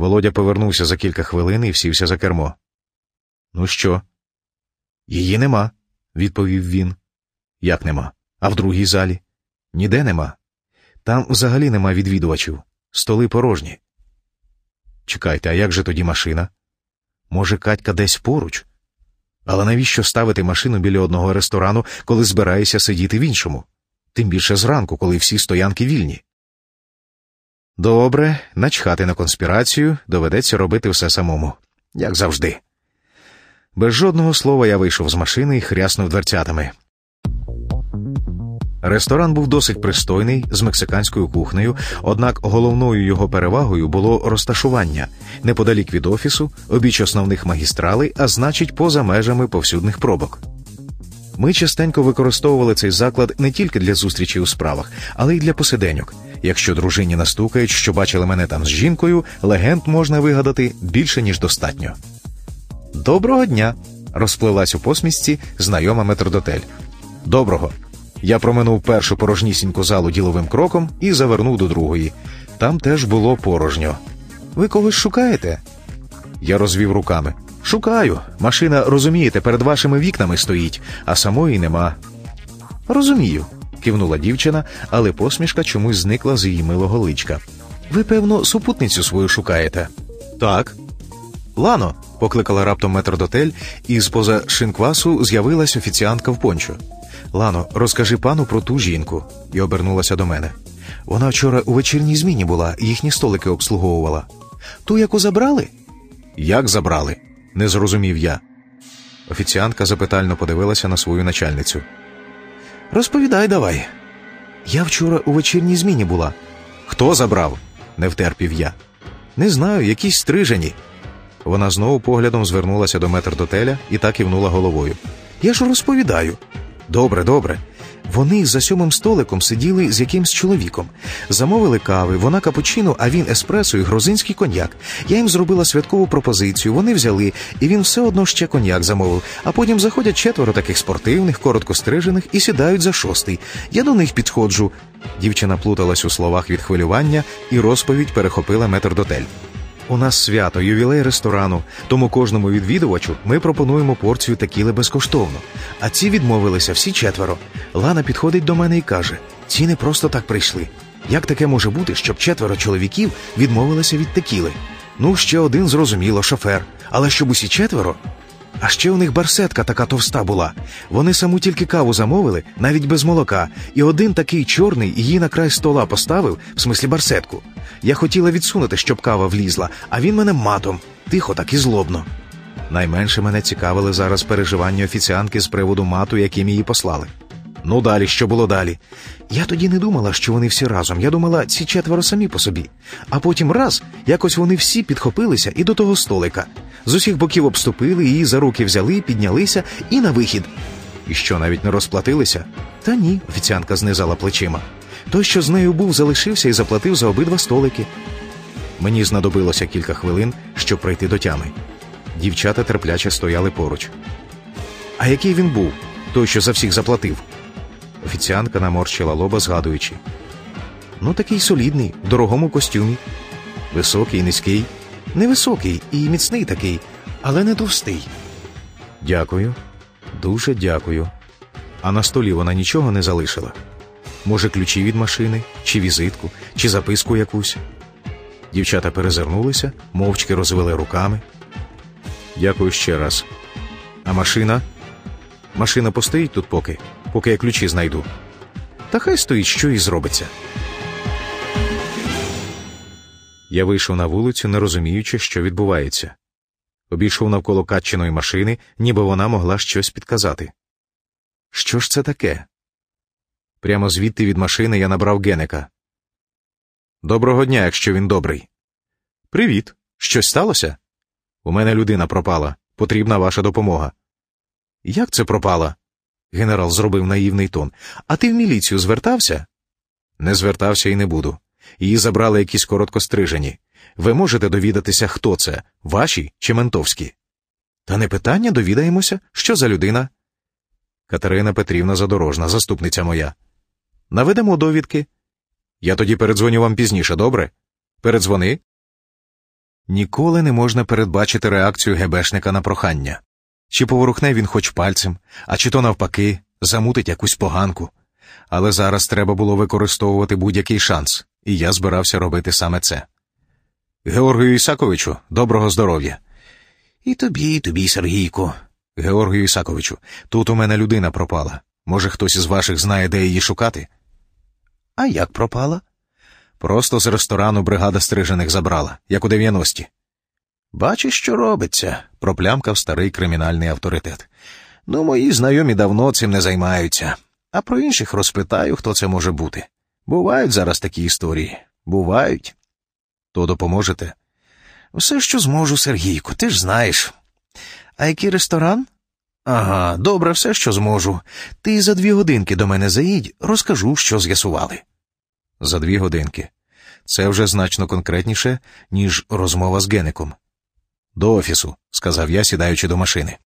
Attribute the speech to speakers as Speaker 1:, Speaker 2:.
Speaker 1: Володя повернувся за кілька хвилин і всівся за кермо. Ну що? Її нема, відповів він. Як нема? А в другій залі? Ніде нема. Там взагалі нема відвідувачів, столи порожні. Чекайте, а як же тоді машина? Може, Катька десь поруч? Але навіщо ставити машину біля одного ресторану, коли збираєшся сидіти в іншому? Тим більше зранку, коли всі стоянки вільні. Добре, начхати на конспірацію, доведеться робити все самому, як завжди. Без жодного слова я вийшов з машини і хряснув дверцятами. Ресторан був досить пристойний з мексиканською кухнею, однак головною його перевагою було розташування неподалік від офісу, обіч основних магістралей, а значить, поза межами повсюдних пробок. Ми частенько використовували цей заклад не тільки для зустрічей у справах, але й для посиденьок. Якщо дружині настукають, що бачили мене там з жінкою, легенд можна вигадати більше ніж достатньо. Доброго дня! розпливлась у посмішці знайома метрдотель. Доброго. Я проминув першу порожнісіньку залу діловим кроком і завернув до другої. Там теж було порожньо. Ви когось шукаєте? Я розвів руками. Шукаю. Машина, розумієте, перед вашими вікнами стоїть, а самої нема. Розумію, кивнула дівчина, але посмішка чомусь зникла з її милого личка. Ви, певно, супутницю свою шукаєте? Так. Лано, покликала раптом метрдотель, і з поза шинквасу з'явилась офіціантка в пончо. Лано, розкажи пану про ту жінку, і обернулася до мене. Вона вчора у вечірній зміні була, їхні столики обслуговувала. Ту, яку забрали? Як забрали? не зрозумів я. Офіціантка запитально подивилася на свою начальницю. Розповідай давай. Я вчора у вечірній зміні була. Хто забрав? не втерпів я. Не знаю, якісь стрижені. Вона знову поглядом звернулася до метрдотеля і так кивнула головою. Я ж розповідаю. Добре, добре. Вони за сьомим столиком сиділи з якимсь чоловіком. Замовили кави, вона капучино, а він еспресо і грузинський коньяк. Я їм зробила святкову пропозицію, вони взяли, і він все одно ще коньяк замовив. А потім заходять четверо таких спортивних, коротко стрижених і сідають за шостий. Я до них підходжу. Дівчина плуталась у словах від хвилювання, і розповідь перехопила метрдотель. У нас свято, ювілей ресторану, тому кожному відвідувачу ми пропонуємо порцію текіли безкоштовно. А ці відмовилися всі четверо. Лана підходить до мене і каже: ціни просто так прийшли. Як таке може бути, щоб четверо чоловіків відмовилися від текіли? Ну, ще один зрозуміло, шофер. Але щоб усі четверо? А ще у них барсетка така товста була. Вони саму тільки каву замовили, навіть без молока, і один такий чорний її на край стола поставив, в смислі барсетку. Я хотіла відсунути, щоб кава влізла, а він мене матом, тихо, так і злобно. Найменше мене цікавили зараз переживання офіціанки з приводу мату, яким її послали. Ну далі, що було далі? Я тоді не думала, що вони всі разом. Я думала, ці четверо самі по собі. А потім раз якось вони всі підхопилися і до того столика. З усіх боків обступили, її за руки взяли, піднялися і на вихід. І що, навіть не розплатилися? Та ні, офіціантка знизала плечима. Той, що з нею був, залишився і заплатив за обидва столики. Мені знадобилося кілька хвилин, щоб прийти до тями. Дівчата терпляче стояли поруч. А який він був, той, що за всіх заплатив? Офіціантка наморщила лоба, згадуючи. Ну, такий солідний, в дорогому костюмі. Високий, низький, невисокий і міцний такий, але не товстий. Дякую, дуже дякую. А на столі вона нічого не залишила. Може, ключі від машини, чи візитку, чи записку якусь. Дівчата перезирнулися, мовчки розвели руками. Дякую ще раз. А машина? Машина постоїть тут поки, поки я ключі знайду. Та хай стоїть, що і зробиться. Я вийшов на вулицю, не розуміючи, що відбувається. Обійшов навколо Катчиної машини, ніби вона могла щось підказати. Що ж це таке? Прямо звідти від машини я набрав Генека. Доброго дня, якщо він добрий. Привіт. Щось сталося? У мене людина пропала. Потрібна ваша допомога. Як це пропала? Генерал зробив наївний тон. А ти в міліцію звертався? Не звертався і не буду. Її забрали якісь короткострижені. Ви можете довідатися, хто це, ваші чи ментовські? Та не питання довідаємося, що за людина. Катерина Петрівна Задорожна, заступниця моя. Наведемо довідки. Я тоді передзвоню вам пізніше, добре? Передзвони. Ніколи не можна передбачити реакцію ГБшника на прохання. Чи поворухне він хоч пальцем, а чи то навпаки, замутить якусь поганку. Але зараз треба було використовувати будь-який шанс, і я збирався робити саме це. Георгію Ісаковичу, доброго здоров'я. І тобі, і тобі, Сергійко. Георгію Ісаковичу, тут у мене людина пропала. Може, хтось із ваших знає, де її шукати? А як пропала? Просто з ресторану бригада стрижених забрала, як у 90-ті. Бачиш, що робиться, проплямкав старий кримінальний авторитет. Ну, мої знайомі давно цим не займаються, а про інших розпитаю, хто це може бути. Бувають зараз такі історії. Бувають. То допоможете? Все, що зможу, Сергійку, ти ж знаєш. А який ресторан? Ага, добре, все, що зможу. Ти за дві годинки до мене заїдь, розкажу, що з'ясували. За дві годинки. Це вже значно конкретніше, ніж розмова з Геником. До офісу, сказав я, сідаючи до машини.